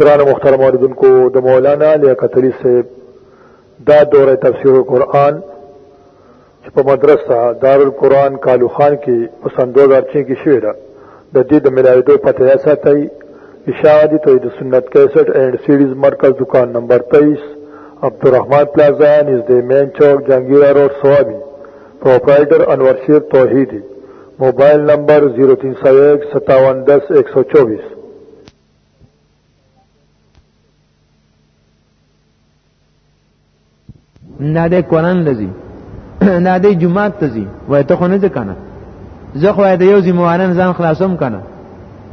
گران مخترم آردن کو دا مولانا لیا قتلی سے دا دور تفسیر قرآن چې په مدرسه دارالقرآن کالو خان کې په سن 2006 کې شوې ده د دې د ملایدو پته یا ساتي اشاعتی توحید سنت 61 اینڈ سیریز مرکز دکان نمبر 23 عبدالرحمن پلازا نزد مین چوک جنگیرہ روڈ سوابی پروپرائٹر انور شیر توحیدی موبایل نمبر 03015710124 نه د قران لذي نه د جمعات تزي وای ته خو نه ځکنه زه خو د یو ذمہوارن ځان خلاصوم کنه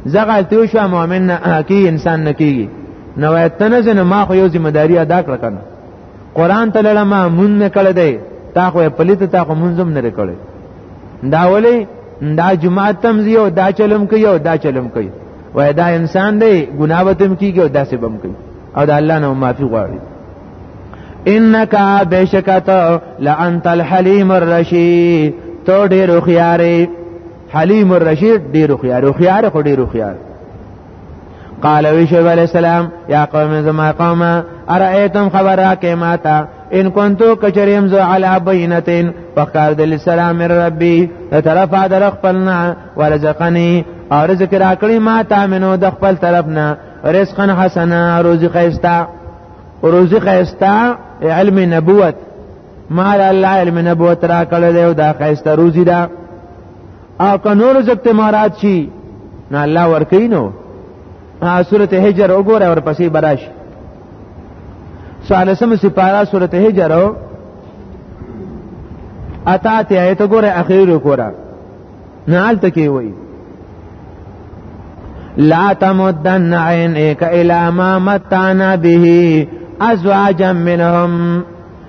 زه غلطیو شو مؤمن نه کی انسان نه کیږي نو وای ته نه ما خو یو ذمہ داری ادا کړ کنه قران ته لړم مون نه کړی دی تا خو پلیت تا خو منظم نه کړی دا ولی دا جمعه تم زیو دا چلم کوي او دا چلم کوي وای دا انسان دی ګناه وتم کیږي او داسې بم کوي او دا الله نه معافي غواړي انک بشکت لانت الحلیم الرشید تو ډیر خيارې حلیم الرشید ډیر خيار خيار خو ډیر خيار قال وی شعیب علیہ السلام یا قوم زما قوم ارایتم خبر راکې ماتا ان کنتو کچریم زو علی بینتین فقال دل سلام من ربی طرف در خپلنا ورزقنی او رزق راکړی ما تا منو د خپل طرف نه رزقا حسنا روزی خیستا روزی خیستا علم نبوت ما الله علم نبوت را کړل او دا خیستا روزی دا او که نور زکت مارات شي نه الله ورکی نو سورته هجر وګوره او پسې براش سالسم سپارا سورته هجر او اتا ته ایت ګوره اخیر وګوره نه حالت کې وایي لا تمدن عينك إلى ما متعنا به أزواجا منهم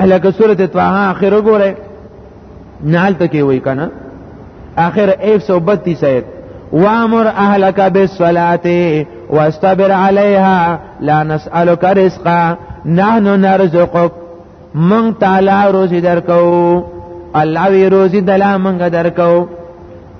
الکه سورته طه اخر وګوره نال تکي وای کنه اخر 132 آیت وامر اهلک بالصلاه واستبر عليها لا نسالك رزقا نحن نرزقك من تعالی روزي درکو الله وی روزي دلا منګه درکو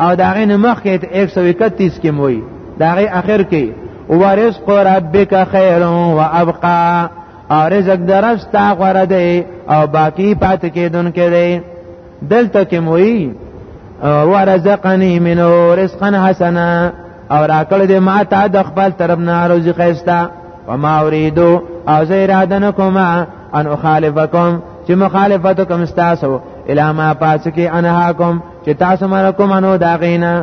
او دا غین مخ کې 131 کې موي دا غي اخر کې ورزق ربک خیر و ابقا او رزق درستا غره دی او باقی پات کېدون کې دی دلته کې موي ورزقنی منو رزقا حسنا او راکړ دې ما ته د خپل طرف نه رزق ایستا وما اوریدو او زه اراده نکوم ان اخالفکم چې مخالفت کوم تاسو الا ما پاس کې انهاکم چې تاسو مرکم انو داغینا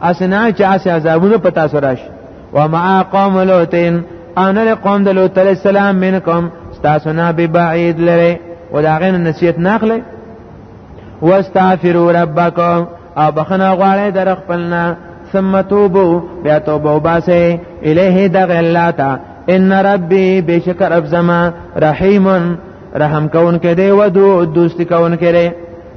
اسنا چې اسې عذابونه پتا سره شي و ما قوم لوتین ان له قوم د لوط علی السلام منکم تاسو نه به بعید لره او دا غین نصیحت ناخله واستغفروا ربکم او بخنه غواړی در خپلنا ثم توبو بیا توبه وباسه الیه دغ الله تا ان ربی بشک رب زما رحیم رحم کون کې دی ودود دوست کون کې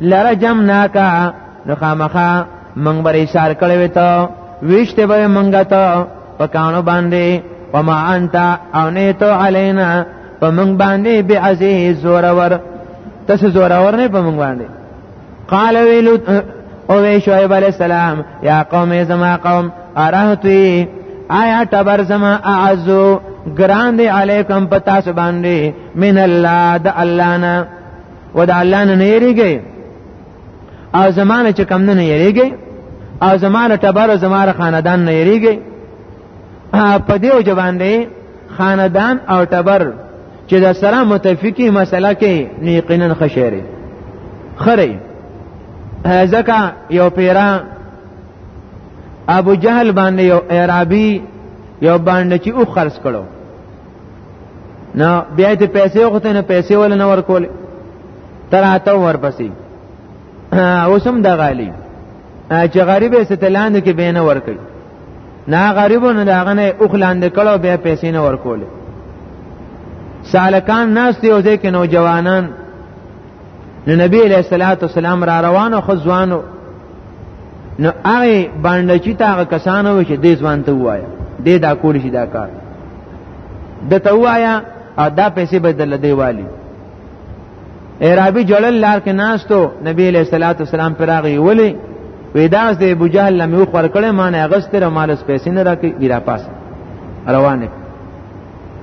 لرجمناک نو خامخا منګ بر اشار کړی وته ویشته به منګه ته په کانو باندې وما انت او نه تو علینا په منګ باندې به عزیز زورور تاسو زورور نه په منګ باندې قال ویلو او وی شعیب علی السلام یا قوم زما قوم ارهتوی آیا تبر زما اعزو ګران دی علیکم پتا سو باندې من الله د الله نه و د الله نه یریږي او زمانه چې کم نه یریږي او زمانه تبر زماره خاندان نه یریږي په دې وجه باندې خاندان او تبر چې د سره متفقی مسله کې یقینا خشيري خره ځکه یو پیرا ابو جهل باندې یو اعرابي یو باندې چې او خرڅ کړو نو بیا ته پیسې وخته نه پیسې ول نه ورکول تر اته ورپسې اوسم د غالي چې غریب یې ستلاند کې بینه ورکړي نه غریبونو دا غنه اوخلاند کړو بیا پیسې نه ورکول سالکان ناس دی او ځکه نوجوانان نو نبی علیہ الصلوۃ والسلام را روانو خو ځوانو نو هغه باندې چې تاغه کسانو چې دې ځوان ته وایا دې دا کول شي دا کار د ته وایا او دا پیسې بدل دی والی عربي جړل لار کې ناستو نبی علیہ الصلوۃ والسلام پر هغه ولی ویداس دی ابو جهل لمه خور کړه مان اغستره مالس پیسې نه راکې ګرا پاس روانه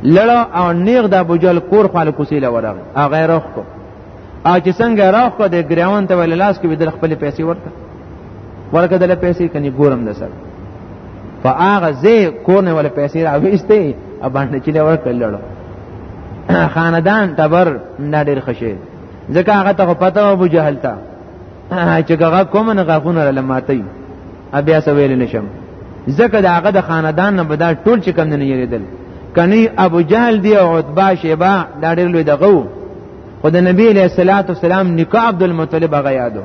لړ او نیغ د ابو جهل کور خپل کوسې لورغ او غیرخ کو او چې څنګه راخ کو د ګریوان ته ول لاس کې بدل خپل پیسې ورته ورکه دل پیسې کني ګورم د سر فاغه زه کور نه ول پیسې راوېستې او باندې چې لور کړل خاندان تبر نه ډېر خشه ځکه هغه ته پته ابو جهل ته چې هغه کوم نه غاخونه لماتي بیا سویل نشم ځکه دا هغه د خاندان نه بدل ټول چې کم نه یریدل کني ابو جهل دی او عتبه شیبا دا ډېر لوی دغه خو د نبی علیہ الصلوۃ والسلام نکاح عبد المطلب هغه یادو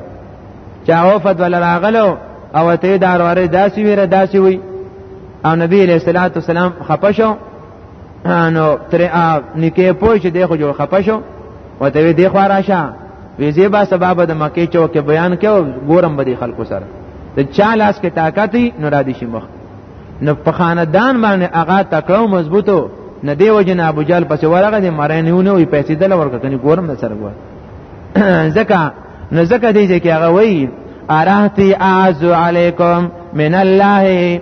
چا وفد ولا راغلو او ته دار وره داسي ویره داسي وی او نبی علیہ الصلوۃ والسلام خپشو نو تر نکه پوه چې دی خو جوړ خپه شو وته وی دی خو راشه وی زی با سبب د مکه چوک بیان کړو ګورم به دی خلکو سره د چا لاس کې طاقت نو را دي شي مخ نو په خاندان باندې هغه تکړه مضبوطو نه دی وجن ابو جال پس ورغه دی مرنهونه وی پیسې دل ورکه کني ګورم نه سره ګور زکه نو زکه دی چې هغه وی ارهتی اعز علیکم من الله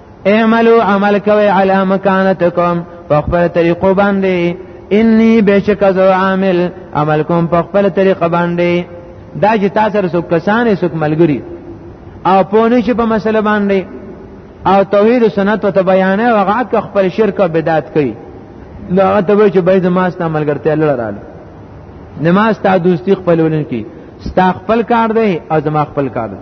اعملوا عمل کوي علی مکانتکم په خپل طریقو باندې انی بشک زو عامل عمل کوم په خپل طریقه باندې دا چې تاسو سره څوک کسان څوک ملګری او پونه چې په مسله باندې او توحید سنت او بیان او غاعت خپل شرک او بدعت کوي نو هغه ته چې باید ما ست عملګرتیا لړل نماز تا دوستی خپلولن کی ستا خپل کار دی او زما خپل کار دی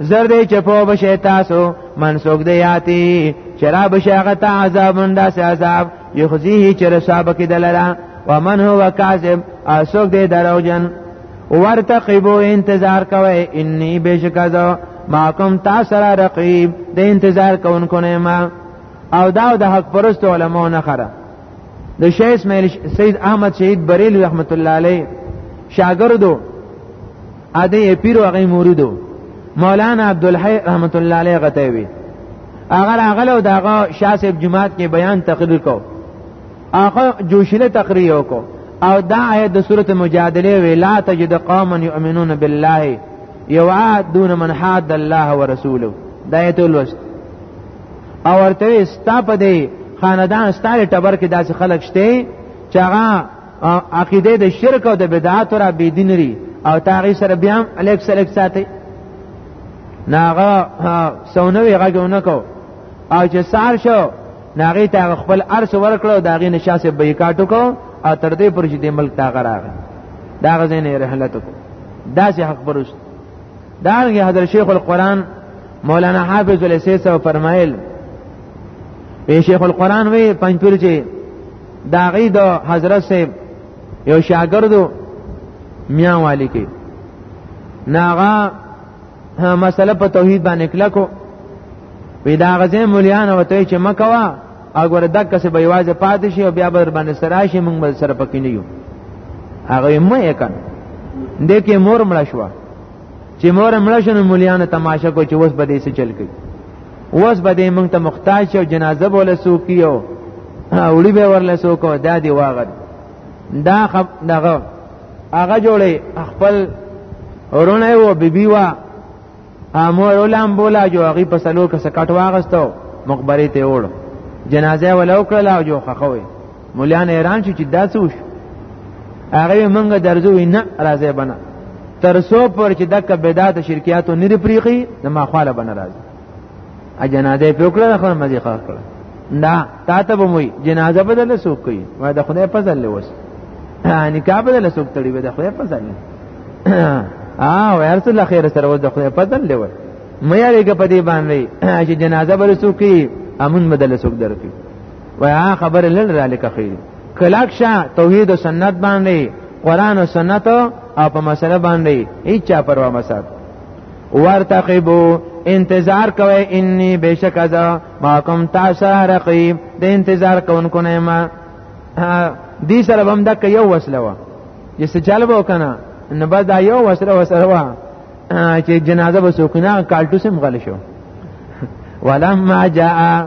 زر دې چې په بشه تاسو منسوک دی یاتی چرا بشه هغه ته عذاب انداس عذاب یخزیه چې رسابه کې دلرا ومن هو کاذب اسوک دې دروجن ورتقبو انتظار کوي انی بشکزو ما کوم تاسو را رقیب د انتظار کوونکو نه ما او دا د حق پرست علماء نه خره د شیخ اسماعیل سید احمد شهید بریلی رحمت الله علیه شاګردو ا دې پیر او غي مریدو مولانا عبدالحی رحمت الله علیه غته وی اگر اغلو داغه شاسب جماعت کې بیان تقریر کو اخو جوشله تقریر کو او دا آیت د سورت مجادله وی لا تجد قوما یؤمنون بالله یوعدون من حاد الله ورسوله دا آیت ولوست او ورته ستا په دی خاندان ستاره ټبر کې داسې خلک شته چې هغه او عقیده د شرک او د بدعات را بی دین ری او تاغی سره بیا هم الیکس الیکس ساتي ناغه سونوي غږونه کو او چې سار شو ناغه تا خپل ارس ورکړو داغه نشاسه بایکاټو کو او تر دې پر چې د ملک تا غراغه دا غزين رحلت کو دا سي حق پرست دا حضرت شیخ القرآن مولانا حافظ الیسی سو فرمایل شیخ القرآن وی پنځپور چې دا غي د حضرت صاحب یو شاګردو میاں والی کې ناغا مسله په توحید باندې کلکو وی دا غزه مليان وته چې مکوا اګوره دک څه به واځه پاتې شي او بیا بر باندې سره شي موږ بل سره پکې نه یو هغه مې یې کړ دې کې مور مړ شو چې مور مړ شنه مليان تماشا کو چې وس بده سي چل کوي اوس به دې مونږ ته محتاج شو جنازه بوله سو کیو اوړي به ورله سو کو دا دی واغد دا خب دغه هغه جوړي خپل ورونه و بیبي وا امور علم بولا جو هغه په سلو کې سکټ واغستو مقبره ته وړ جنازه ولو کړل او جو خخوي مولیان ایران چې داسې وش هغه منګه درځو نه راځي بنا تر سو پر چې دک بدعت شرکیاتو نه پریخي د ما خاله بنا راځي ا جنازه په وکړه خو مزي خاص کړه نه تا ته به موي جنازه بدل سوق کوي ما د خدای فضل لوس نکاح بدل سوق تړي به د خدای فضل اه ورسل خیر سره و د خدای فضل لوس مې یې په دې باندې چې جنازه بل سوق کوي امون بدل سوق درکې ویا خبر لړ ذالک خیر کلاک شا توحید او سنت باندې قران او سنت او په مسله باندې هیڅ پروا مسات ورتقبو انتظار کوي انی بشک از ما کوم تاسو رقیب د انتظار کوونکو نه ما دې سره هم د یو وسله و چې سچاله به وکنه نه بعد یو وسره وسره وا چې جنازه به سوکنه کالټو سم غل شو ولما جاء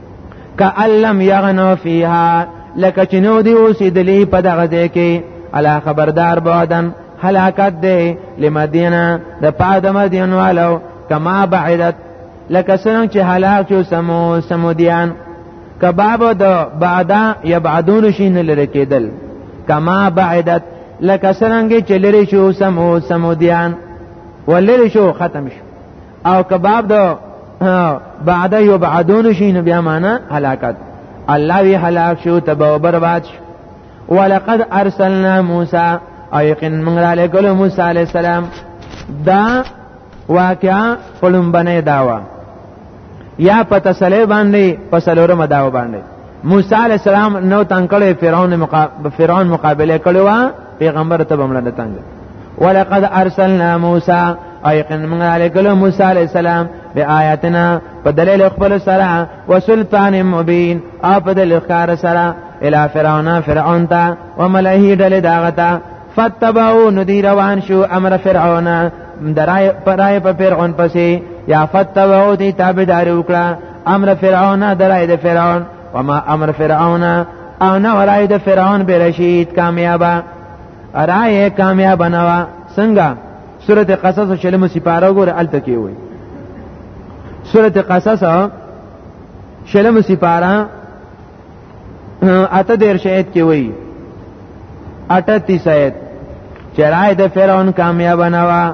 کألم یغنو فیها لکه چې نو دی اوسېدلی په دغه ځای کې الا خبردار بودن هلاکت دی لمدینه د پاد مدین والو کما بعدت لکه څنګه چې هلاک شو سمو سمودیان کباب د بعدا یبعدون شین لری کېدل کما بعدت لکه څنګه چې لری شو سمو سمودیان ولری شو ختم شو او کباب د بعد یبعدون شي نو بیا معنا هلاکت الله وی هلاک شو تباہ برباد شو ولقد ارسلنا موسی او یقین موږ را لګل موسی علی السلام دا واقعا پلم بنه داوا یا په تسلی باندې په سلورم داوا باندې موسی علی السلام نو تنکړې فرعون مقابله فرعون مقابله کړو پیغمبر ته بمړه نه تنګ ولقد ارسلنا موسی ایقن من علیکل موسی علیہ السلام بیااتنا په دلیل خپل سره وسلطان مبین او په دلیل ښکار سره الی فرعون فرعون تا وملئه دل داغتا فتبعو ندی روان شو امر فرعون درای پرای په فرعون پسې یا فتبعو دی تابعداري وکړه امر فرعون درای د فرعون وما امر فرعون او نه ورای د فرعون به رشید کامیابا رای کامیاب نه وا څنګه سوره قصص شلم سپاره ګور الته کې وي سوره قصص شلم سپاره اته دیر شاید کې وي 38 آیت چرای د فرعون کامیاب نه وا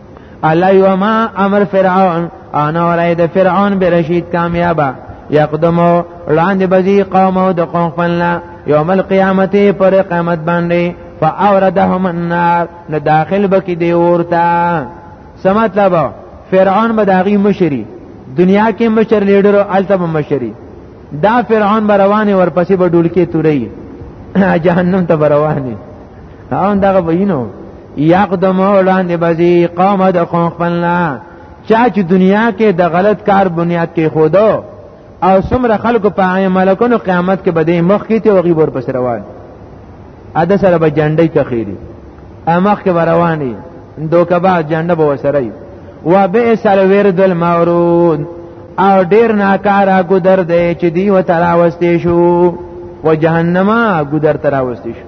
الله یوما امر فرعون انا ورای د فرعون به رشید کامیابا یقدمو لاندې بزی قوم او د قوم خپلنا یوم القیامت پر قیامت باندې فاوردهم النار نه داخل بکی دی ورتا سمات لبا فرعون به داغي مشری دنیا کې مشر لیډر او الته مشری دا فرعون بروانه ورپسې به ډول کې توري جهنم ته بروانه اون دغه وینو یقدم وړاندې بزی قوم د خون خپلنا چا چې دنیا کې د غلط کار بنیاد کې خودو او څومره خلکو په هغه ملکونو قیامت کې بده مخ کې ته وغي ور پس روان اده سره به جنډې ته خېری امخ کې رواني دوکه با جنډه به وسره وي و به سر ورد المورود او ډیر ناکارا ګذر دی چې دی و تراوستې شو و جهنم ګذر تراوستې شو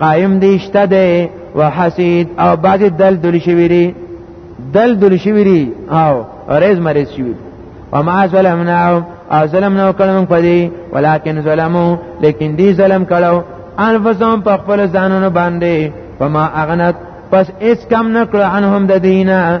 قائم دی شته دی وحسید او بعضی دل دل شوی دی دل دل شوی دی او ریز مریض شوی وما ظلمناهم او ظلم نه وکړ موږ پدې ولکن ظلمو لیکن دی ظلم کړو انفسهم په خپل ځانونو باندې فما اغنت پس اس کم نکړه عنهم د دینه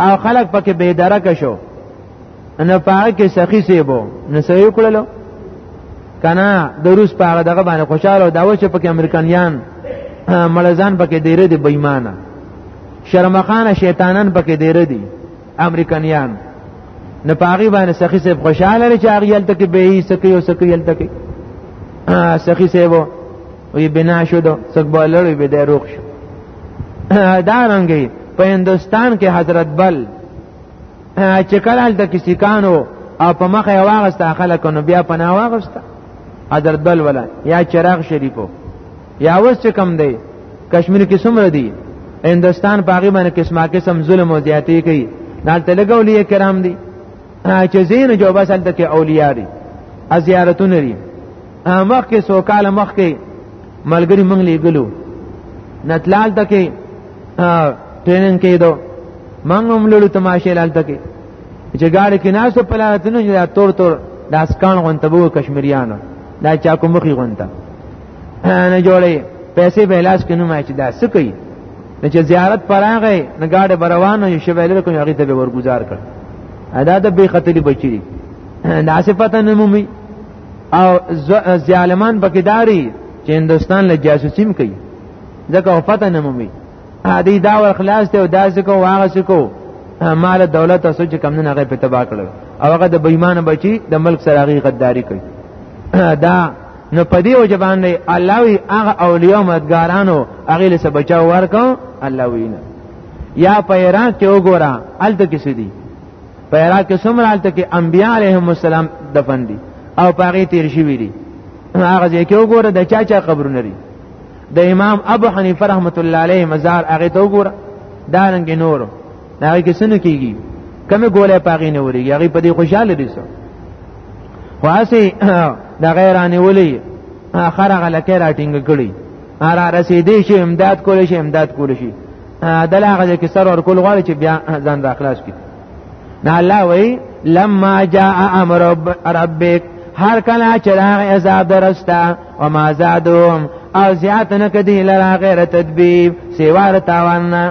او خلک پکې بې درکه شو نو پاره کې سخی سیبو نو سې وکړلو کنه د روس پاره دغه باندې خوشاله او دا و چې پکې امریکایان ملزان پکې ډیره دي بېمانه شرمخانه شیطانان پکې ډیره دي امریکایان نه پاغي باندې سخی صاحب خوشاله لري چې هغه یلته کې به یې سکی او سکی یلته کې سخی صاحب وی بنا شو دو سک بالوی بی دی روغ شو دارنگی په هندوستان کې حضرت بل چې کله هلته کې سیکانو او په مخه یې واغسته خلک نو بیا پناه واغسته حضرت بل ولا یا چراغ شریفو یا اوس چې کم دی کشمیر کې څومره دی هندوستان په هغې باندې قسمه قسم ظلم او زیاتې کوي دلته لګولي کرام دي چې زین جو بس هلته کې اولیاء دي زیارتونه دي مخکې سو کال مخکې ملګری مونږ لګلو نتلال تکي ټریننګ کېدو مونږ هم لولو تماشه لال تکي چې ګاډي کې ناسو پلاتونه چې تور تور داسکان غونته بو کشمیریانو دا چا کومخي غونته نه جوړي پیسې به لاس کې نه ماچ دا سکی نه چې زیارت پراغې نه گاډه بروانو یې شویل کوم هغه ته به ورگزار کړ ادا د به خطرې بچی دا صفته نه مومي او ظالمان بکیداری چې هندستان له جاسوسیم کوي ځکه پته نه مومي ادي دا ور خلاص ته دا ځکه واغه سکو مال دولت اوسو چې کم نه هغه په تبا کړو او هغه د بېمانه بچي د ملک سره هغه غداری کوي دا نو په دې وجه باندې الله وی هغه اولیاء مدګارانو هغه له بچاو ورکو الله وینا یا په عراق کې وګوره الته کې سدي په عراق کې څومره الته کې انبیاء علیهم السلام دفن دي او پاره تیر شي ویلي هغه ځکه وګوره د چا چا قبرونه لري د امام ابو حنیفه رحمت الله علیه مزار هغه ته وګوره دا رنګ نور هغه کې سن کیږي کمه ګوله پاغې نه وري هغه په دې خوشاله دي سو خو اسی د غیرانه ولي اخر غلکه راټینګ کړي را رسیدې شي امداد کول شي امداد کول شي دل هغه کې سر ور کول غواړي چې بیا ځان را خلاص کړي نه الله وی لما جاء امر ربک هر کله چې راغی عذاب درستا او ما زادوم او زیات نه کدی لرا غیر تدبیب سیوار تاوان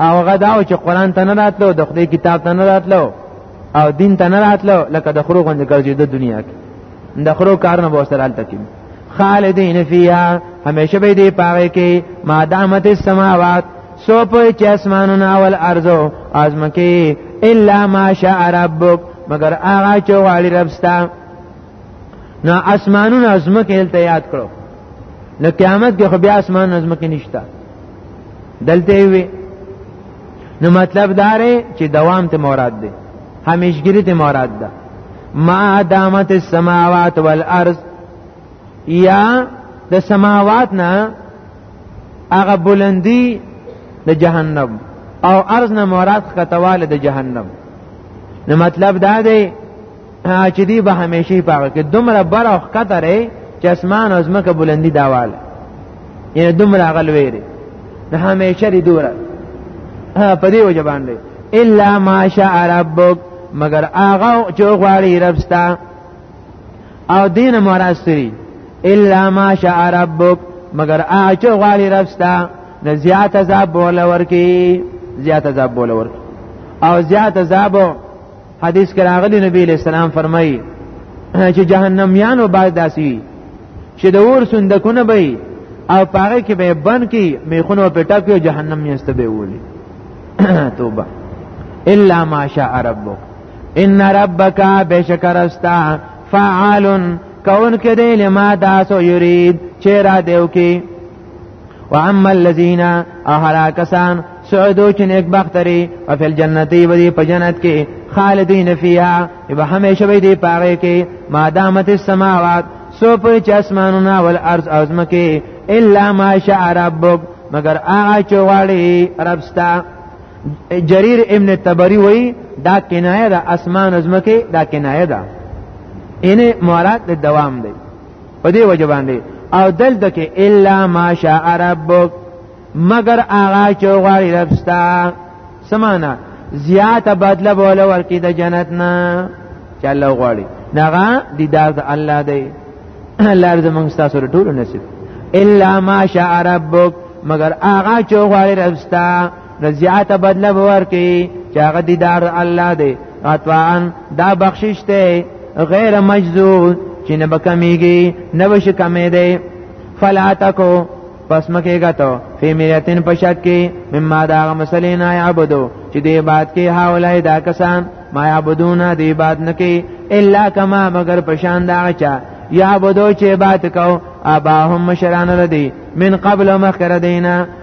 او غداو چې قران ته نه راتلو د خدای کتاب ته نه راتلو او دین ته نه راتلو لکه د خرو غوندې ګرځي د دنیا کې د خرو کارونه به سره حالت کې خالدین فیها همیشه به دی پاره کې ما دامت السماوات سو په چې اسمانونه اول ارزو ازمکه الا ما شاء ربک مگر هغه چې غالي ربستا نو اسمانونه ازمکه هلته یاد کړو نو قیامت کې خو بیا اسمان ازمکه نشته دلته وي نو مطلب دا رې چې دوام ته مراد ده همیشګری ته مراد ده ما دامت السماوات والارض یا د سماوات نه هغه بلندی د جهنم او ارض نه مراد کتواله د جهنم نو مطلب دا دی چې دی به همیشه پاغه کې دومره بر او خطرې چې اسمان او زمکه بلندی داوال یعنی دومره غلویری نه همیشه دی دوره په دې وجه باندې الا ماشاء ربک مگر هغه چې غواړي ربستا او دین مراستری الا ماشاء ربک مگر هغه چې غواړي ربستا نه زیات عذاب بوله ورکی زیات عذاب بوله ورکی او زیات عذاب حدیث کې راغلی نبی له سلام فرمایي چې جهنميانو باز داسي چې د اور صندوقونه به او پاره کې به بن کې میخونو په ټاکو جهنم یې استبه ولي توبه الا ما شاء ربک ان ربک بشکر استا فعال کون کې دی لما تاسو یرید چې را دیو کې واما الذين اهلا کسان سعدو چې نیک بخت لري او فل جنتی ودی په جنت کې خالدین فیها به همیشه وي دی پاره کې ما دامت السماوات سو پر چې اسمانونه ول ارض او زمکه الا ما شاء ربک مگر هغه چې غواړي ربستا جریر ابن تبری وای دا کنایه ده اسمان زمکه دا کنایه ده ان مراد د دوام دی په دې وجه باندې او دلته کې الا ماشاء ربک مگر هغه چې غواړي ربستا سمانا زیات بدله بوله ورکی د جنت نه چې الله غواړي دغه دیدار د الله دی الله دې موږ تاسو ته ټول نصیب الا ما شاء ربک مگر هغه چې غواړي رستا نزیات بدله باور کوي چې هغه دیدار الله دی اطوان دا بخشش دی غیر مجذوب چې نه بکمیږي نه بش کمې دی فلا تکو پس مکه غتو فی مریتن پشک کې مما دا مسلین عبدو چې دی بات کې حوالای دا کسان ما عبدون دی بات نکي الا کما مگر پشان دا چا یا عبدو چې بات کو اباهم مشران ردی من قبل مخکره دینا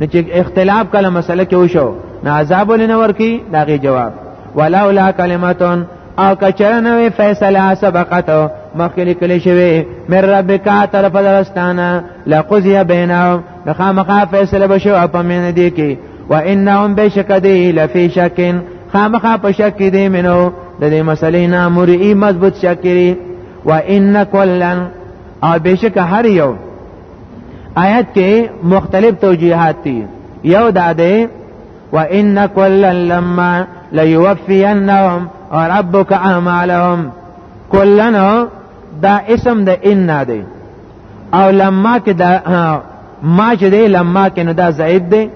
نو چې اختلاف کله مسله کې وشو نه عذاب ولې نه ورکی داغه جواب ولولا کلمتون او کچره نوې فیصله سبقت مخکې کلی شوی مر ربک طرف درستانه لقضی بینهم خامخا فیصله بشو په مینه دی کې و انهم بشکدی لفی شکن خامخا په شک کې دی منو د دې مسلې نه مرئی مضبوط شکری و ان کلن او بشک هر یو آیت کې مختلف توجیهات دي یو دا دی وان کلا لما ليوفينهم ربك اعمالهم کلنا دا اسم د ان دی او لما کې دا ما چې دی لما کې نو دا زائد دی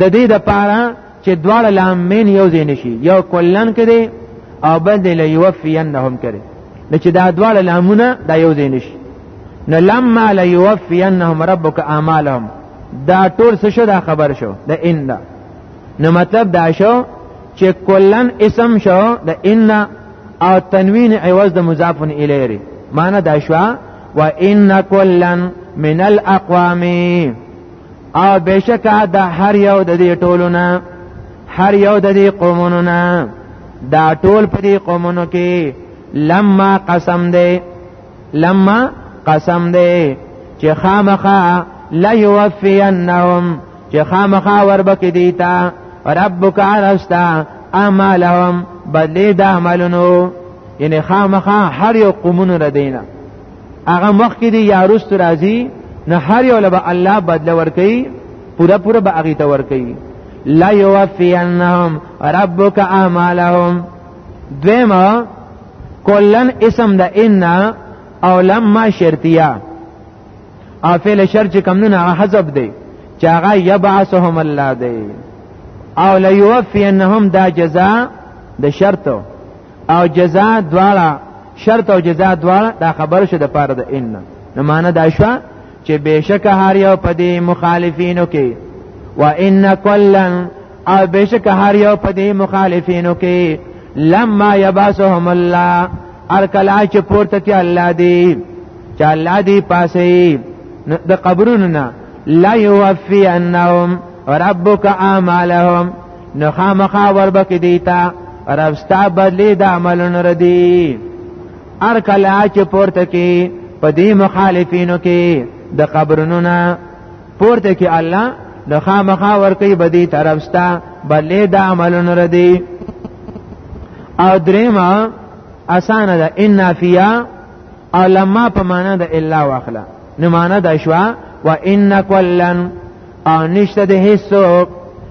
د دې د پاره چې دواړه لامین یو ځای نشي یو کلن کړي او بل دی لیوفینهم کړي نو چې دا دواړه لامونه دا یو ځای نشي نو لما لیوفینهم ربک اعمالهم دا ټول څه شو دا خبر شو د ان دا نو مطلب دا شو چې کلن اسم شو د ان او تنوین عوض د مضاف الیه معنی دا شو و ان کلن من الاقوام او بشکا د هر یو د دې ټولو نه هر یو د دې قومونو نه دا ټول په دې قومونو کې لما قسم دی لما قسم دی چې خامخا لا یوفینهم چې خامخا وربک دیتا ربک ارستا اعمالهم بدلی د عملونو یعنی خامخا هر یو قومونو ردینه هغه مخ کې دی یا رست راځي نه هر یو لبا الله بدل ورکي پورا پورا به هغه ته ورکي لا یوفینهم ربک اعمالهم دویما کلن اسم د ان او لما شرطیه او فعل شر چې کم نه حذف دی چې هغه یبعثهم الله دی او لیوفینهم دا جزاء د شرطو او جزاء دواړه شرط او جزاء دواړه دا خبر شو د پاره د ان نو معنا دا شو چې بهشکه هر یو په دې مخالفینو کې و ان کلن او بهشکه هر یو په دې مخالفینو کې لما یباسهم الله ار کلا چې پورته کې الله دی چې الله دی پاسې د قبرونو نه لا یوفی انهم ربک اعمالهم نو خامخا وربک دیتا رب ستا بدلی د عملونو ردی ار کلا چې پورته کې په دې مخالفینو کې د قبرونو نه پورته کې الله د خامخا ورکی بدی طرف ستا بدلی د عملونو ردی او دریما اسانه ده ان فیا او لما په معنا د الا واخلا نو معنا د شوا و ان کلن او نشته د هیڅوک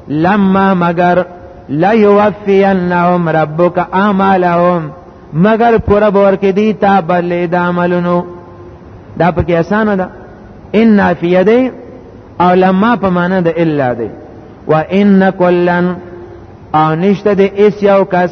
لما مگر لا یوفینهم ربک اعمالهم مگر پورا بور کې دی تا بلې د عملونو دا پکې اسانه ده ان نافیه دی او لما په معنا د الا دی وان کلن او نشته د اس یو کس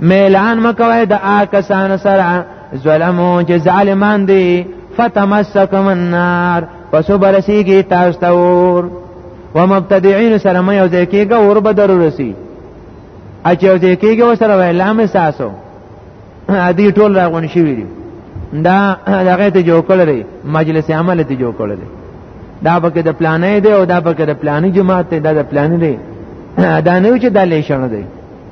میلان مکوای د آکسان سره ظلمو چې ظالمان دي فتمسکم النار پس برسیږي تاسو ته ور ومبتدعين سره مې یو ځای کېږي ور به درورسي اچ یو ځای کېږي وسره ویلام ساسو ادي ټول راغون شي ویلي دا دغه ته جوړ کړل مجلس عمل ته جوړ کړل دا پکې د پلانې دی او دا پکې د پلانې جماعت دی دا د پلانې دی دا نه چې د لیشن دی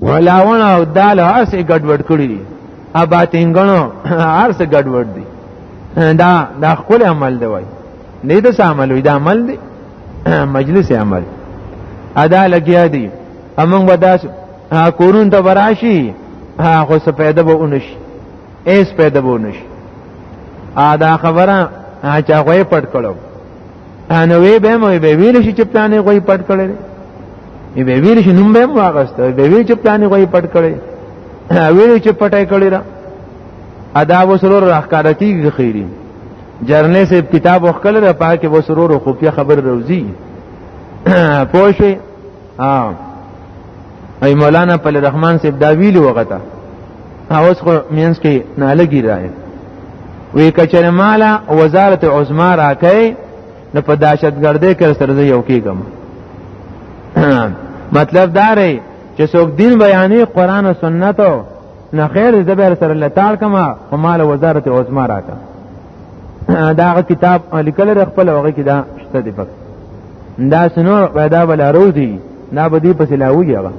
ولاونه او دال هرڅه ګډوډ کړی دي ابا تنګنو هرڅه ګډوډ دي دا دا خپل عمل دی وای نه دا عمل وي دا عمل دی مجلس عمل ادا لګیا دي امنګ بداس کورون ته براشي خو څه پیدا به اونش ایس پیدا به اونش ادا خبره چا غوې پټ کړو نو وی به مو به ویل شي چې پلانې غوي پټ کړي ای به ویل شي نوم به مو واغست به ویل چې پلانې غوي پټ کړي ویل چې پټای کړي را ادا وسرور راخاره کیږي خیری جرنه سے کتاب وکړه پاکه وسرور خو په خبر روزي پوه شئ ها ای مولانا پل رحمان صاحب دا ویلی وغته اوس خو مینس کې نه لګی راي وی کچره مالا وزارت عظما راکې نه په داشتګردې کې سره یو کېګم مطلب دا رہی چې څوک دین بیانې قران او سنت نه خیر زبر سره لتاړ کما هماله وزارت عظما راکې دا کتاب لیکل ر خپل هغه کې دا شته دی پک دا سنور پیدا بل روزي دا بدی پس لاوی هغه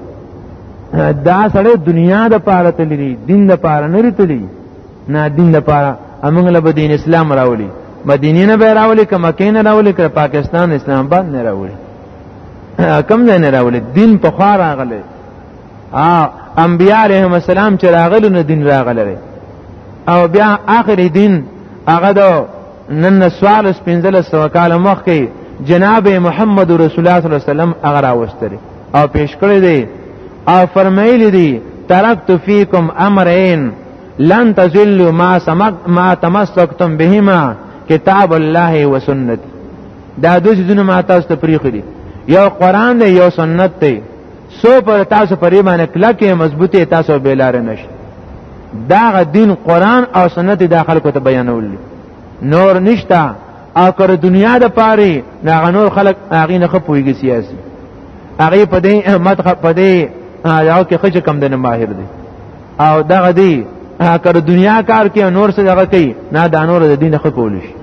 دا سړی دنیا د پاره تللی دین د پاره نه ریتلی نه دین د پاره امنګ له دین اسلام راولي مدینه نه به راولي کما کین راولي کړ پاکستان اسلام آباد نه راولي کم نه راولي دین په خار راغله ا انبیاء علیهم السلام چې راغلو نه دین راغلی او بیا اخر دین هغه د نن سوال سپینځل سو کال مخکې جناب محمد رسول الله صلی الله علیه وسلم هغه راوستلی او پیش کړی دی او فرمایلی دی ترکت فیکم امرین لن تزلوا ما سمک ما تمسکتم بهما کتاب الله و سنت دا دوه ځونه ما تاسو ته پریخ دي یو قران دی یو سنت دی سو پر تاسو پر ایمان کلکه مضبوطه تاسو بیلار نشي دا دین قران او سنت د خلکو ته بیانول نور نشتا او کر دنیا د پاره نه نور خلک هغه نه خپويږي سیاسي هغه په دې احمد خپدې یو کې خچ کم دنه ماهر دي او دغه دی کړه دنیا کار کې نور څه دغه کوي نه دا نور د دین خو کول شي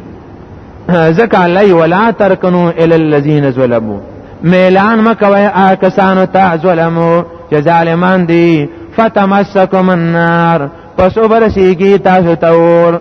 ځکه الله ولا ترکنو ال الذين ظلموا میلان مکوي آ کسانو ته ظلمو چې ظالمان دي فتمسکم النار پس وبرسیږي تاسو ته اور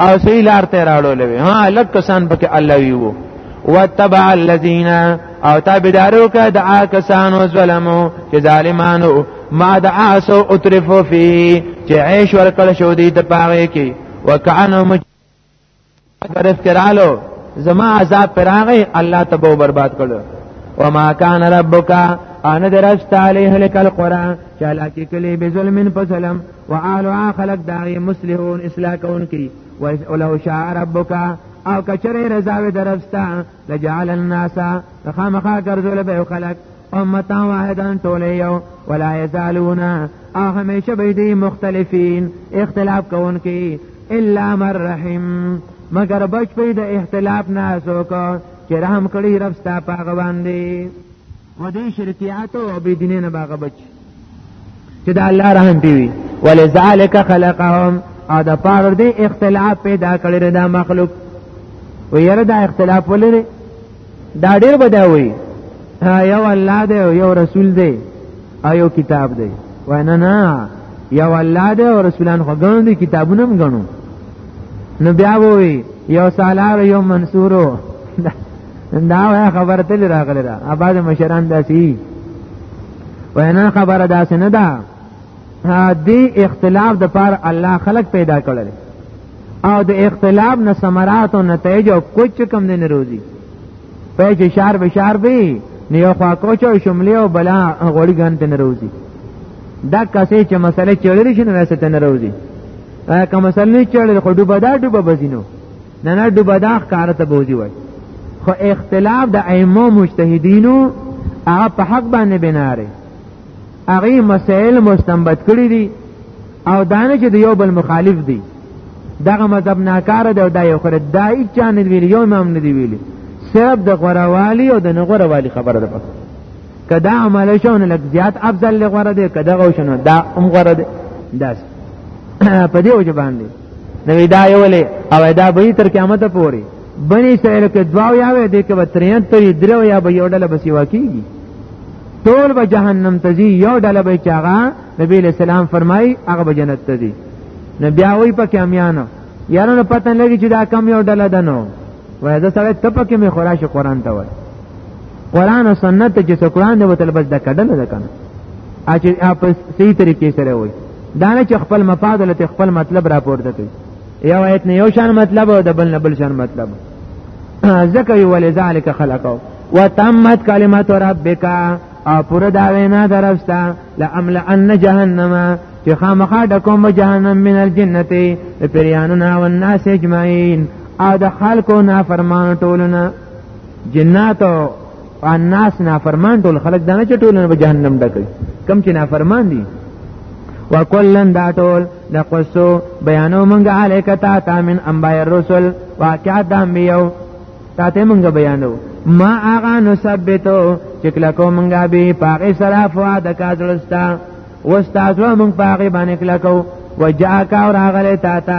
او صحیح لار ته راړو لوي ها لک کسان پکې الله ویو وتبع الذين او تابعدارو کا د کسانو ظلمو چې ظالمانو ما د اسو اترفو فی چې عيش ورکل شو دي ته پاره کې وکانو مج ګرفترالو زما عذاب پراغه الله تبو برباد کړو وما كان ربك ان درست عليه لك القران چالاکی کلی بظلم فظلم واهلها خلق داغي مصلحون اصلاح کون کی ولو شاء ربک او کچره رضا و درستا لجعل الناس خامخا ګرځول به خلق امتا واحدا ټول یو ولا یزالون او همیشه به دي مختلفین اختلاف کون کی الا من رحم مگر بچ پی د اختلاف نه سوکو چې رحم کړی رب ستا په غواندې و دې شرکیات او بی دینه نه باغ بچ چې د الله رحم پیوي ولذالک خلقهم او د پاره دې اختلاف پیدا کړی دا مخلوق و یره دا اختلاف ولري دا ډیر بداوي یو الله دی یو رسول دی او یو کتاب دی وینا نه یو الله دی او رسولان خو ګڼو دي کتابونه هم ګڼو نو بیا ووي یو سالار یو منصورو دا خبره تل راغلی دا اباد مشران داسي وینا خبره داسې نه ده دې اختلاف د پار الله خلق پیدا کړل او د اختلاف نه ثمرات او نتایج او کوچ کم نه روزي په چې شهر به شهر به نیو خوا کوچ او شملې او بلا غوړي ګان ته نه روزي دا کسې چې مسله چړلې شنو وسه ته نه روزي که مسله چړلې خو ډوبه دا ډوبه بزینو نه نه ډوبه دا ښکاره ته بوزي وای خو اختلاف د ائمه مجتهدینو هغه په حق باندې بناره هغه مسائل مستنبط کړی دي او دانه چې د یو بل مخالف دي دغه مذهب ناکاره دی او دا یو خره دا هیڅ چا نه ویلي یو امام نه دی ویلي صرف د غوروالی او د نه غوروالی خبره ده پس که دا عمل شو نو لږ زیات افضل غوره دی که دغه شنو دا هم غوره دی داس په دې وجه باندې نو دا یو له او دا به تر قیامت پوري بني سره کې دواو یا وې دې کې به 73 درو یا به یو ډله بسی واکیږي ټول به جهنم ته ځي یو ډله به چاغه نبی له سلام فرمای هغه به جنت ته ځي نو بیا وای په کامیانو یارو نه پته لګی چې دا کم یو ډله ده نو وای دا سره ته پکې می خوراش قران ته وای قران او سنت چې قران دی وتل بس د کډل ده کنه اچ اپ صحیح طریقې سره وای دا نه چې خپل مفاد لته خپل مطلب راپورته کوي یو آیت نه یو شان مطلب او د بل نه بل شان مطلب ذکر ولذالک خلقو وتمت کلمت ربک او پر دا وینا درستا لامل ان جهنم چې خامخا د کوم جهنم من الجنته پریاننا والناس اجمعين او د خلکو نافرمان ټولنا جناتو ان ناس نافرمان ټول خلق دانه چې ټول په جهنم ډکې کم چې نافرمان دي وکلن دا ټول د قصو بیانو مونږ علیک تا تا من انبای الرسل واقعات د انبیو تا ته مونږ بیانو ما اغا نثبتو چې کله کو مونږ به پاغه سره فواد کاذلستا واستاذو مونږ پاغه باندې کله کو وجاکا اور اغله تا تا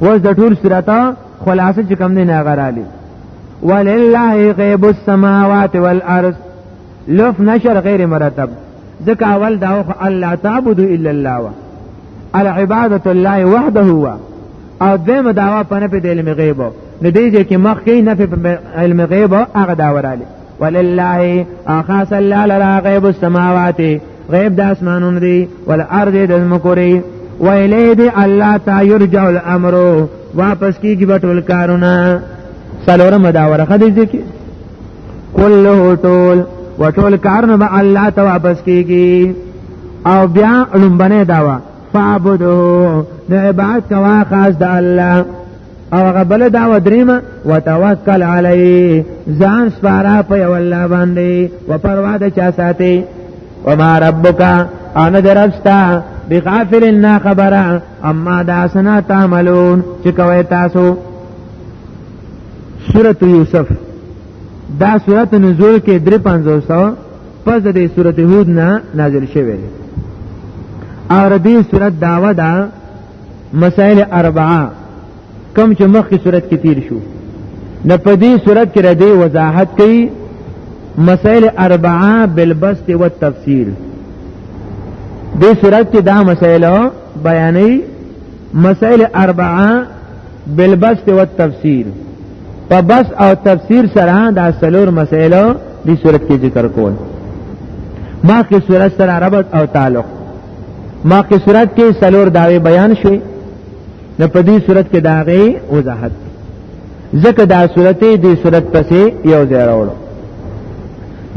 وز د ټول سرتا خلاصه چې کم نه غرالي ولله غیب السماوات والارض لف نشر غیر مرتب ځکه اول دا خو الله تعبد الا الله وا العباده الله وحده هو او دیم داوا پنه په علم غیب نو دې چې مخ کې نه په علم غیب هغه دا وراله ولله اخاص الله لرا غیب السماوات غیب د اسمانونو دی ول ارض د مکوري ویلې دی الله تا یرجع الامر واپس کیږي بټول کارونه سلورم دا ورخه دې ځکه کله ټول وټول کارونه به الله ته واپس کیږي او بیا لومبنه داوا فعبدو د عبادت کوا خاص د الله او هغه بل دا و دریمه وتوکل علی ځان سپارا په یو الله باندې و پروا د چا ساتي وما ربک ان درستا بغافل النا خبره اما دا سنا تعملون چې کوي تاسو سورۃ یوسف دا سورۃ نزول کې 350 پس د دې سورۃ هود نه نازل شوه او ردی سورۃ داوا دا مسائل اربعه کم چې مخکې صورت کې تیر شو نه په دې صورت کې ردی وضاحت کوي مسائل اربعه بالبسط والتفصيل دې صورت کې دا مسائل بیانې مسائل اربعه بالبسط والتفسير په بس او تفسیر سره دا سلور مسائل دې صورت کې ذکر کول ما کې صورت سره ربط او تعلق ما کې صورت کې سلور داوی بیان شوي نو په دې صورت کې داغه وضاحت ځکه دا صورت دې صورت پسې یو ځای راوړو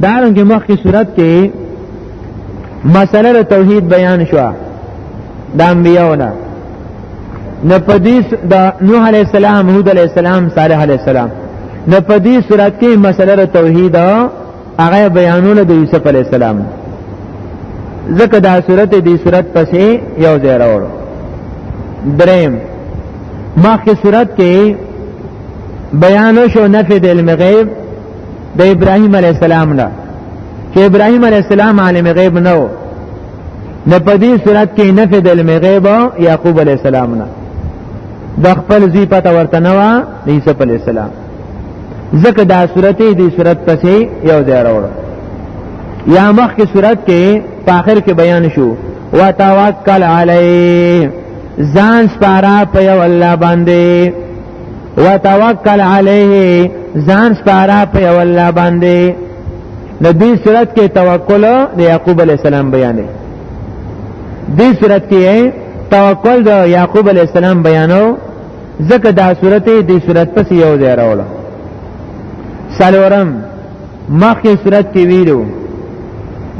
دا رنګ مخکې صورت کې مسله توحید بیان شو د انبیاونه نه پدیس د نوح علی السلام هود علی السلام صالح علی السلام نه پدیس صورت کې مسله توحید هغه بیانونه د یوسف علی السلام ځکه دا صورت دی صورت پسې یو ځای راوړو دریم مخکې صورت کې بیان شو نفی د علم غیب د ابراهیم علی السلام نه چې ابراهیم علی السلام عالم غیب نه و نه په دې صورت کې نفی د علم غیب یعقوب علی السلام نه د خپل زی پته ورته نه و عیسی علی السلام ځکه دا صورت دې صورت پسې یو ځای راوړو یا مخ کې صورت کې په اخر کې بیان شو وتوکل علی ځان سپارا په یو الله باندې وتوکل علیه ځان سپارا په یو الله باندې د دې صورت کې توکل د یعقوب علی السلام بیان دی دې صورت کې توکل د یعقوب علی السلام بیانو ځکه دا صورت دې صورت پس یو ځای راوړل سلورم مخکې صورت کې ویلو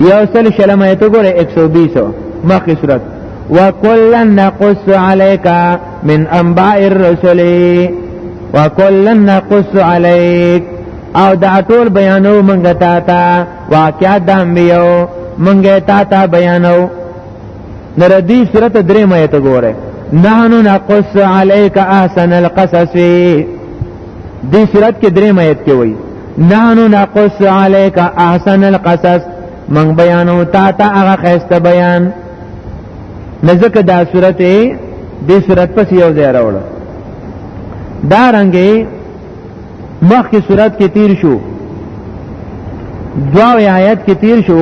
یو سل شلم ایت ګوره 120 مخکې صورت وکلا نقص عليك من انباء الرسل وکلا نقص عليك او دا ټول بیانو مونږ ته تا واقعات د انبیو مونږ ته تا بیانو نه ردی صورت درې مې ته ګوره نحنو نقص عليك احسن القصص دې صورت کې درې مې ته وایي نحنو نقص عليك احسن القصص من بیانو تا تا هغه خسته بیان نزدک دا صورت دې صورت پس یو ځای راوړ دا رنګي مخکې صورت کې تیر شو دواوی آیت کې تیر شو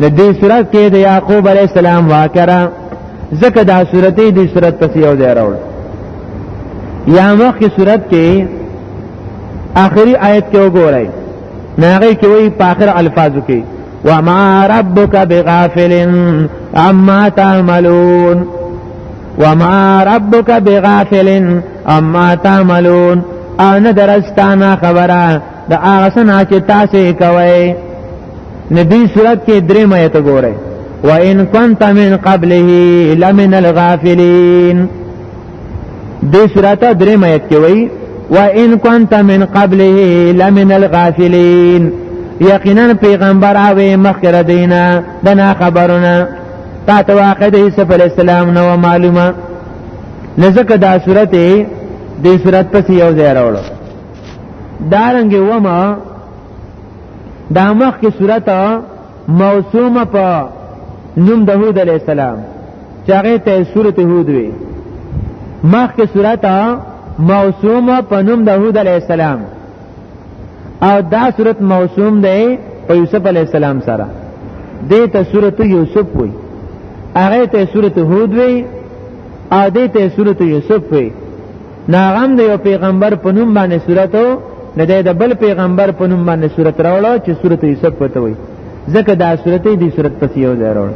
د دې صورت کې د یعقوب علی السلام واکرا زکه دا صورت دې صورت پسې یو ځای راوړ یا مخکې صورت کې آخري آیت کې وګورئ ناغه کې وی په آخر الفاظو کې وما ربک بغافل عما تعملون وما ربک بغافل عما تعملون ان درستانا خبره د هغه سنا چې تاسو کوي ندی صورت کې درې مې ته ګوره و ان كنت من قبله لمن الغافلين دې صورت درې مې کې وای و ان كنت من قبله لمن الغافلين یقینا پیغمبر اوی مخکره دینا دنا خبرونه تا ته واقع د عیسی علی السلام نو معلومه لزکه دا صورت دې صورت پس یو ځای راوړو دارنګ ومه دا مخ کې صورت موسومه په نوم د هود علی السلام چې هغه ته سورته هود وی مخ کې صورت موسومه په نوم د هود علی السلام او دا صورت موسوم دی په یوسف علی السلام سره دې ته سورته یوسف وی هغه ته سورته هود وی او دې ته سورته یوسف وی ناغم د یو پیغمبر په نوم باندې صورت نه دی د بل پیغمبر په نوم باندې صورت راوړو چې صورت یوسف پته وي ځکه دا صورت دی صورت پس یو ځای راوړو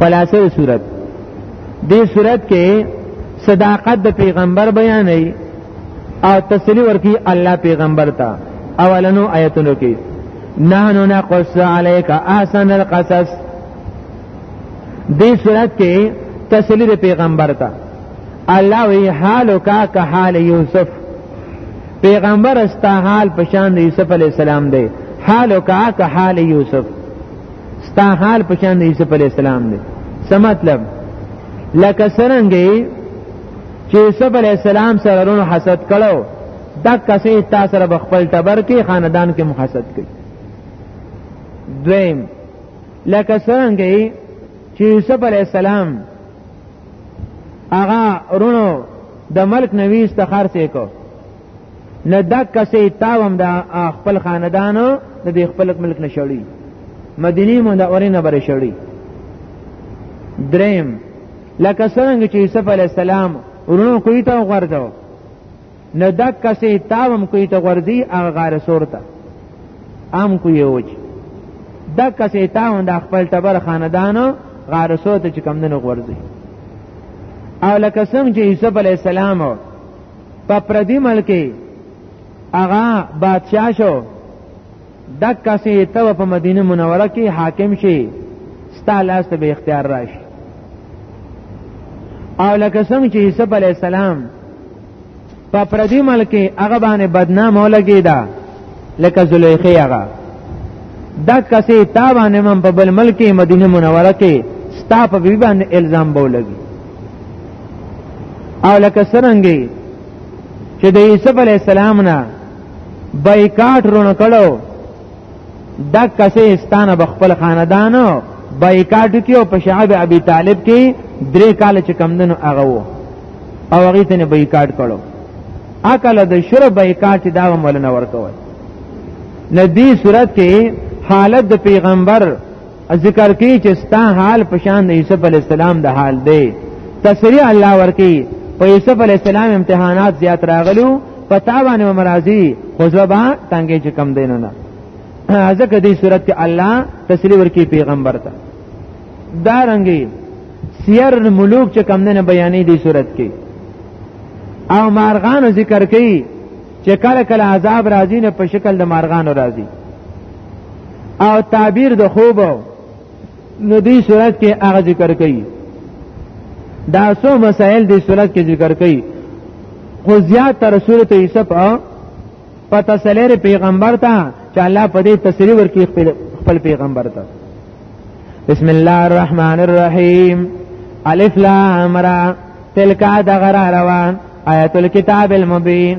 خلاصه صورت دې صورت کې صداقت د پیغمبر بیانې او تسلی ورکی الله پیغمبر ته اولنو آیتونو کې نحنو نقص علیک احسن القصص دې صورت کې تسلی د پیغمبر ته الله وی حالو کا که حال یوسف پیغمبر استا حال پشان د یوسف علی السلام دی حالو کا که حال یوسف ستا حال پشان د یوسف علی السلام دی څه مطلب لکه سرنګي چې یوسف علی السلام سره رونو حسد کړو دا کسې تا سره بخپل ټبر کې خاندان کې محسد کوي دویم لکه څنګه چې یوسف علی السلام هغه رونو د ملک نویس ته خرڅې کو نه دا کسې تاوم د خپل خاندانو د دې خپل ملک نشړي مدینه مونږ د اورینه بر شړي دریم لکه څنګه چې یوسف علی السلام ورونو کوی ته ورځو نه دک کسې تاوم کوي ته ورځي هغه غار سورته ام کوي وچ دک کسې تاوم د خپل تبر خاندانو غار سورته چې کم نه ورځي او لکه څنګه چې یوسف علی السلام په پردي ملک هغه بادشاہ شو دک کسې ته په مدینه منوره کې حاکم شي ستا لاس ته به اختیار راشي او لکه څنګه چې یوسف علی السلام په پردي ملک هغه باندې بدنام ولګی دا لکه زلیخی هغه دا کسې تا باندې من په بل ملک مدینه منوره کې ستا په بی باندې الزام بولګي او لکه سرنګي چې د یوسف علی السلام نه بایکاټ رونه کړو دا کسې استانه بخپل خاندانو بایکاټ کې او په شعب ابي طالب کې درې کال چې کم دنو هغه وو او هغه ته نه بایکاټ کړو اکل د شر بایکاټ دا ولنه ورکوي ندی صورت کې حالت د پیغمبر ذکر کوي چې ستا حال په شان د یوسف علی السلام د حال دی تسریع الله ورکی په یوسف علی السلام امتحانات زیات راغلو په تاوان و مرازی خو زبا تنګې چې کم دینو نه ځکه دې صورت کې الله تسلی ورکی پیغمبر ته دا رنګي سیر ملوک چې کم نه بیانې دې صورت کې او مارغان ذکر کوي چې کله کله عذاب راځي نه په شکل د مارغانو راځي او تعبیر د خوب نو دې صورت کې هغه ذکر کړي دا څو مسائل دې صورت کې ذکر کړي خو زیات تر صورت یوسف په تسلیر پیغمبر ته چې الله په دې تسلیم ورکی خپل پیغمبر ته بسم الله الرحمن الرحیم الف لام را تلک دغرا روان آیت الكتاب المبین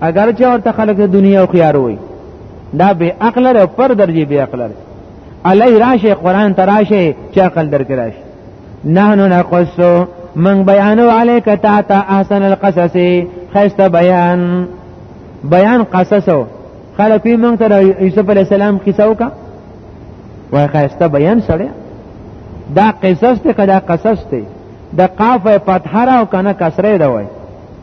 اگر چې ورته خلک د دنیا او خيار وي دا به عقل او پر درجه به عقل علی راشه قران تراشه چې عقل درک راشه نحنو نقصو من بیانو علیک تا تا احسن القصص خیست بیان بیان قصصو خلک یې مونږ ته یوسف علی السلام قصه وکا وای خیست بیان سره دا قصص ته کدا قصص ته د قاف فتحه را او کنه کسره دا وای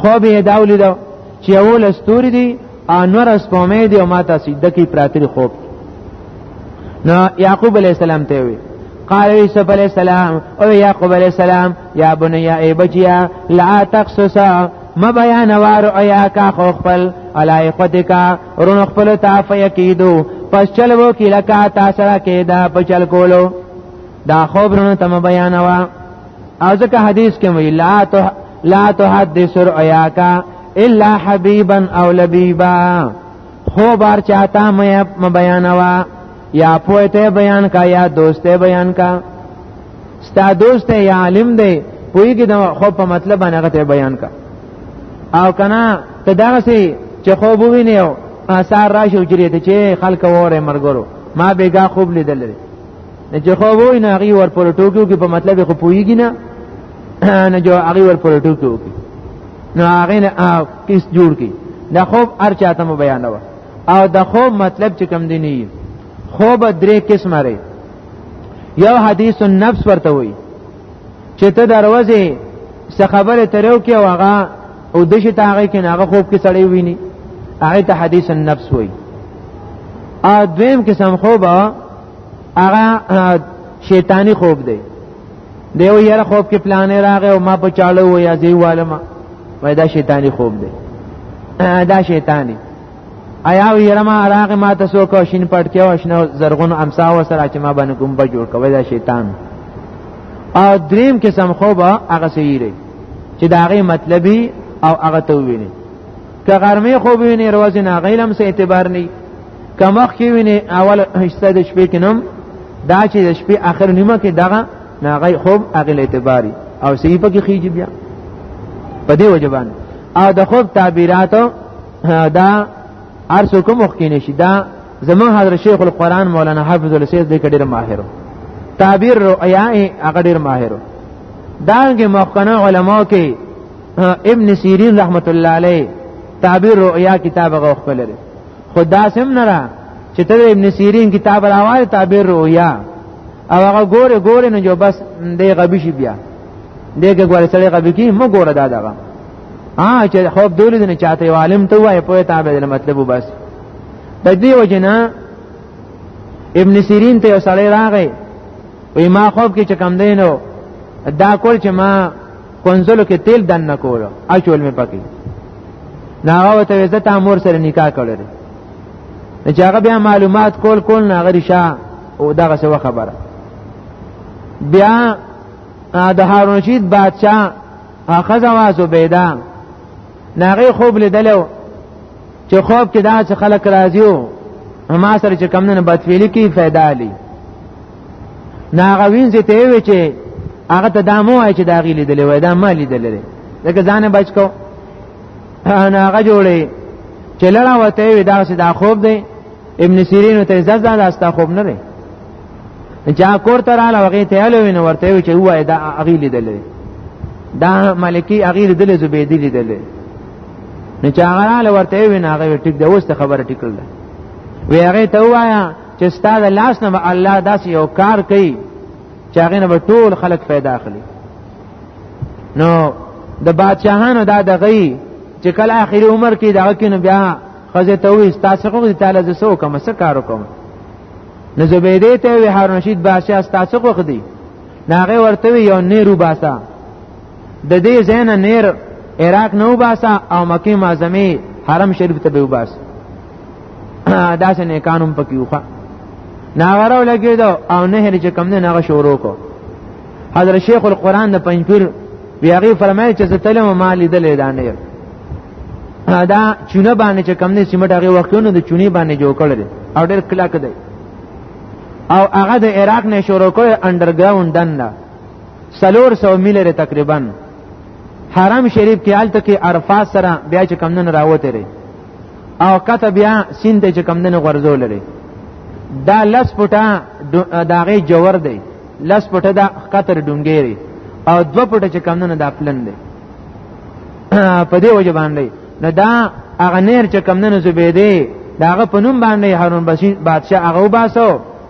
خو به دا ولید چې اول استوري دي انور اسپومې دي او ماته سیده کې پراتري خوب نو یعقوب علی السلام ته وی قال یوسف علی السلام او یعقوب علی السلام یا بنی ای بچیا لا تقصص ما بیان وار او یا کا خو خپل علی قدکا رون خپل تا فیکیدو پس چلو کی لکا تا سره کیدا په چل کولو دا خوب رون تم بیان وا او ځکه حدیث کې وی لا ته لا تحدث رؤياك الا حبيبا او لبيبا خو بار چاته مې بیانوا یا پوهته بیان کا یا دوسته بیان کا ستا دوست یا عالم دی پویږي د خو په مطلب باندې غته بیان کا او کنا ته دا سي چې خو بو وینیو اثر راشي او جریته چې خلک وره مرګرو ما بیګا خوب لیدل نه چې خو وای نه هغه ور پر ټوکیو کې په مطلب خو پویږي نه نه جو هغه ور پر ټوکیو کې نو هغه نه کیس جوړ کی دا خوب هر چاته مو بیانوه او دا خوب مطلب چې کم دی نه خوب درې قسمه لري یو حدیث النفس ورته وای چې ته دروازه څه خبره ترو کې واغه او د شي تاغه کې ناغه خوب کې سړی ویني هغه ته حدیث النفس وای ا دویم قسم خوبه هغه شیطانی خوب دی دیو یره خوب کې پلانې راغې او ما په چاړو و یا دی والما وای دا شیطانی خوب دی دا شیطانی ایا یره ما راغې ما ته سو کو شین پټ کې او شنو زرغون امسا و سره چې ما باندې کوم په جوړ کوي دا شیطان او دریم قسم خوب هغه سیری چې دا غي مطلبي او هغه ته ویني که غرمه خوب ویني روزنه غیلم سه اعتبار نه کمخ کې ویني اول حصہ د شپې کې نوم دا چې د شپې اخر نیمه کې دغه ناغی خوب اغل اعتباری او صحیح په کې خیږي بیا په دې وجبان او د خوب تعبیرات دا ارسو کوم وخت کې نشي دا زمون حضرت شیخ القرآن مولانا حافظ السید دې کډیر ماهر تعبیر رؤیا هغه ډیر ماهر دا کې مخکنه علما کې ابن سیرین رحمت الله علیه تعبیر رؤیا کتاب غوښ کړل خدا سم نه را چې ته ابن سیرین کتاب راوړ تعبیر رویا او هغه ګوره ګوره نه جو بس دې غبي شي بیا دغه ګوره سره غبي کی مو ګوره دا دغه ها چې خوب دولې نه چاته عالم ته وای په تابع د مطلب وبس د دې وجنه ابن سیرین ته سړی راغی وی ما خوب کې چې کم دینو دا کول چې ما کنزلو کې تیل دن نه کولو اچول مې پکې ناغه وته وې زته مور سره نکاح کړل نه چې هغه بیا معلومات کول کول نه غری شاه او دغه څه خبره بیا د هارون رشید بادشاہ اخذ واز عبیده ناغه خوب لیدلو چې خوب کې دا چې خلک راځيو ما سره چې کم نه بد فعلی کی فایده علی نه هغه وینځ ته وی چې هغه ته دا مو وای چې دا غی لیدلې وای دا ما لیدلې لري لکه ځان بچ کو نه هغه جوړې چې لړا وته وی دا څه دا خوب دی ابن سیرین ته عزت ځان داستا خوب نه لري چا کور ته رااله وغه ته اله وینه ورته وی چې وای دا غی لیدلې دا ملکی غی لیدلې زبیدی لیدلې نه چا غراله ورته وی نه هغه ټیک دی اوس خبره ټیکل ده وی هغه ته وایا چې ستا د لاس نه الله داسې یو کار کوي چې هغې نه به ټول خلک پیدا اخلي نو د بادشاهانو دا دغی چې کله اخري عمر کې دغه کې نو بیا خزه ته وي تاسو خو دې تعالی زسو کوم څه کار وکم نو زبیدې ته وی هارون رشید بادشاہ تاسو خو دې ناغه ورته یو نیرو باسا د دې زین نیر عراق نه وباسا او مکه معظمه حرم شریف ته به وباس دا سه نه قانون پکې وخه ناغره لګیدو او نهر چې کم نه نغه شروع کو حضرت شیخ القرآن د پنځپیر بیاغي فرمایي چې ستلم ما لیدلې دا نه دا چونه باندې چې کم نه سیمټ هغه وختونو د چونی باندې جوړ کړل او ډېر کلاک دی او هغه د عراق نه شروع کړ انډرګراوند دنه سلور سو میل لري تقریبا حرم شریف کې حالت کې عرفات سره بیا چې کمندن راوته لري او کته بیا سین ته چې کمندن غرزول لري دا لس پټه داغه جوور دی لس پټه دا قطر ډونګيري او دو پټه چې کمندن دا پلن دی په دې وجه باندې نو دا هغه نیر چې کمندن زبیدي داغه په نوم باندې هارون بادشاہ هغه وباسو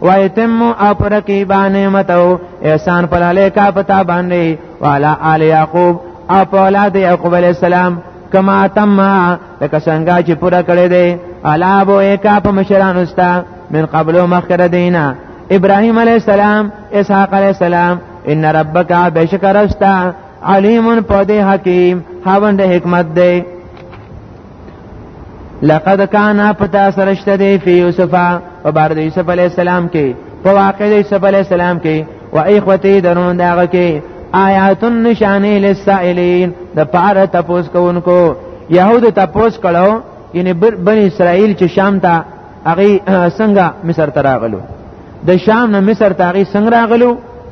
وایتم او پر کی باندې متو احسان پر علیکا پتا باندې والا آل یعقوب او پر اولاد یعقوب علی السلام کما تم لکه څنګه چې پورا کړی دی الا بو یکا په مشران استا من قبل مخکره دینا ابراهیم علی السلام اسحاق علی السلام ان ربک بشکرستا علیم پدې حکیم هاوند حکمت دی لقد کان پتا سرشته دی فی یوسف او بار دی یوسف علی السلام کې په واقع دی یوسف علی السلام کې و اخوتی درون داغه کې آیات نشانه للسائلین د پاره تپوس کوونکو یهود تپوس کړو یعنی بنی اسرائیل چې شام ته هغه څنګه مصر ته راغلو د شام نه مصر ته هغه څنګه راغلو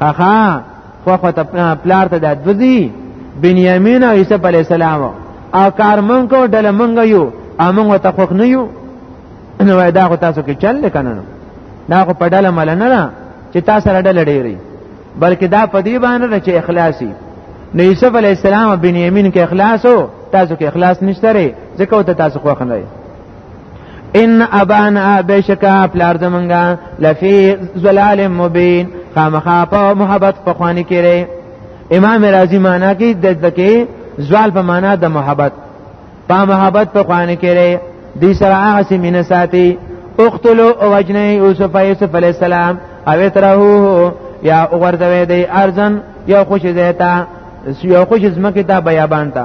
خخا خو خو ته پلار ته د دوزی بنیامین او عیسی علی السلام او کار مونږ کو ډل مونږ یو امونږ ته خوښ نه یو نو دا خو تاسو کې چل کنه دا خو په ډل مل نه ده چې تاسو سره ډل ډیری بلکې دا په دې باندې چې اخلاصي نو یوسف علی السلام او بنیامین کې اخلاص او تاسو کې اخلاص نشته ځکه ته تاسو خوښ نه ان ابانا بشکا پلار زمونږه لفی زلال مبین خامخا په محبت په خوانی کړي امام رازی معنا کې د دکې زوال په معنا د محبت په محبت په خوانی کړي دې سره هغه سیمینه ساتي اقتلوا وجنه یوسف یوسف علی السلام او ترهو یا وګرځوي دی ارزن یا خوش زیتا یو خوش زمکه ته بیابان ته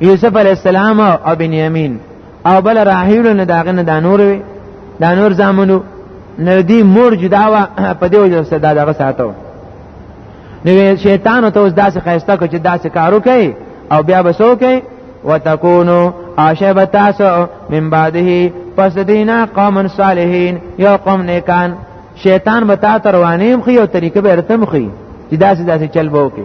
یوسف علی السلام او بنیامین او بل راحیل نه داغه نه دانور وی دانور زامنو ندی مور جدا وا په دې وجه سره دا دغه ساتو نو شیطان ته اوس داسې خیسته کو چې داسې کارو کوي او بیا بسو کوي وتكونوا عاشب تاسو من بعده پس دینا قوم صالحین یو قوم نیکان شیطان به تا تروانیم خو یو طریقه به رتم خو چې داسې داسې چل بو کې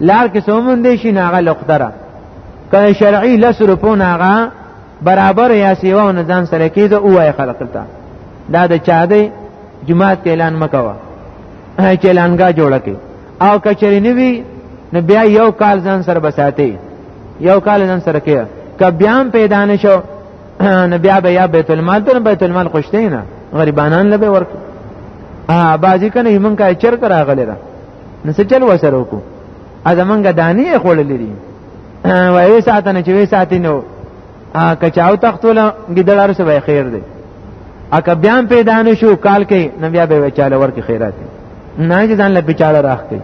لار کې سومون دی شي ناغه لختره کله شرعي لس روپو ناغه برابر یا سیوا نه ځان سره کېده اوه خلق ته دا د چا دی جماعت کې اعلان مکوه چې اعلانګه جوړه کې او کچری نیوی نو بیا یو کال ځان سره بساتی یو کال ځان سره کې که بیا هم پیدا نشو نو بیا به یا بیت المال ته بیت المال خوشته نه غریبانان لبه ورک ها بازی کنه یمن کا چر کرا غلی را نو څه چل وسره وکړو از منګه دانې خړلې دي وای ساتنه چې وای ساتینو ا کچاو تختول ګدلار سره خیر دی ا که بیا پیدا نشو کال کې نو بیا به وچاله ورکه خیرات نه ځان له بچاله راخته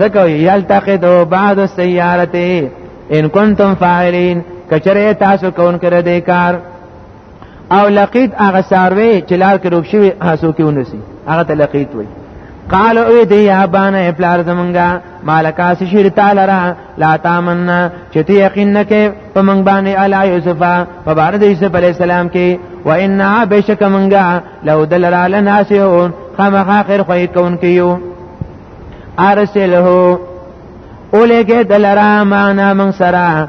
ځکه یلتقدو بعد السیارته ان کنتم فاعلین کچره تاسو کون کړه دې کار او لقیت هغه ساروی چې لار کې روک شوی هڅو کې ونسی هغه ته لقیت وای قال او دی یا بان افلار زمونږه مالکا سشیر تعالی را لا تامنا چې ته یقین نکې په مونږ باندې علی یوسف په بار د یوسف علی السلام کې و ان بشک مونږه لو دل را لناسیو خامخ اخر خو کون کیو ارسله اولګه دلرا معنا من سره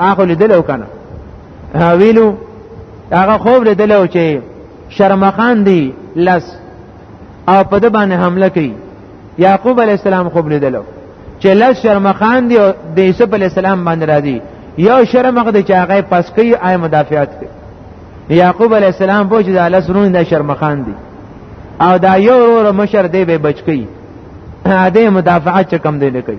هغه لیدل وکنه ویلو هغه خوب لیدل او چې شرمخان دی لس او په د باندې حمله کوي یعقوب علی السلام خوب لیدل چې لس شرمخان دی او د یوسف علی السلام باندې راځي یو شرمخ دی چې هغه پس کوي آی مدافعات کوي یعقوب علی السلام پوه چې د لس رون د شرمخان دی او دا یو ور مشر دی به بچ کوي دې مدافعات کم دی نه کوي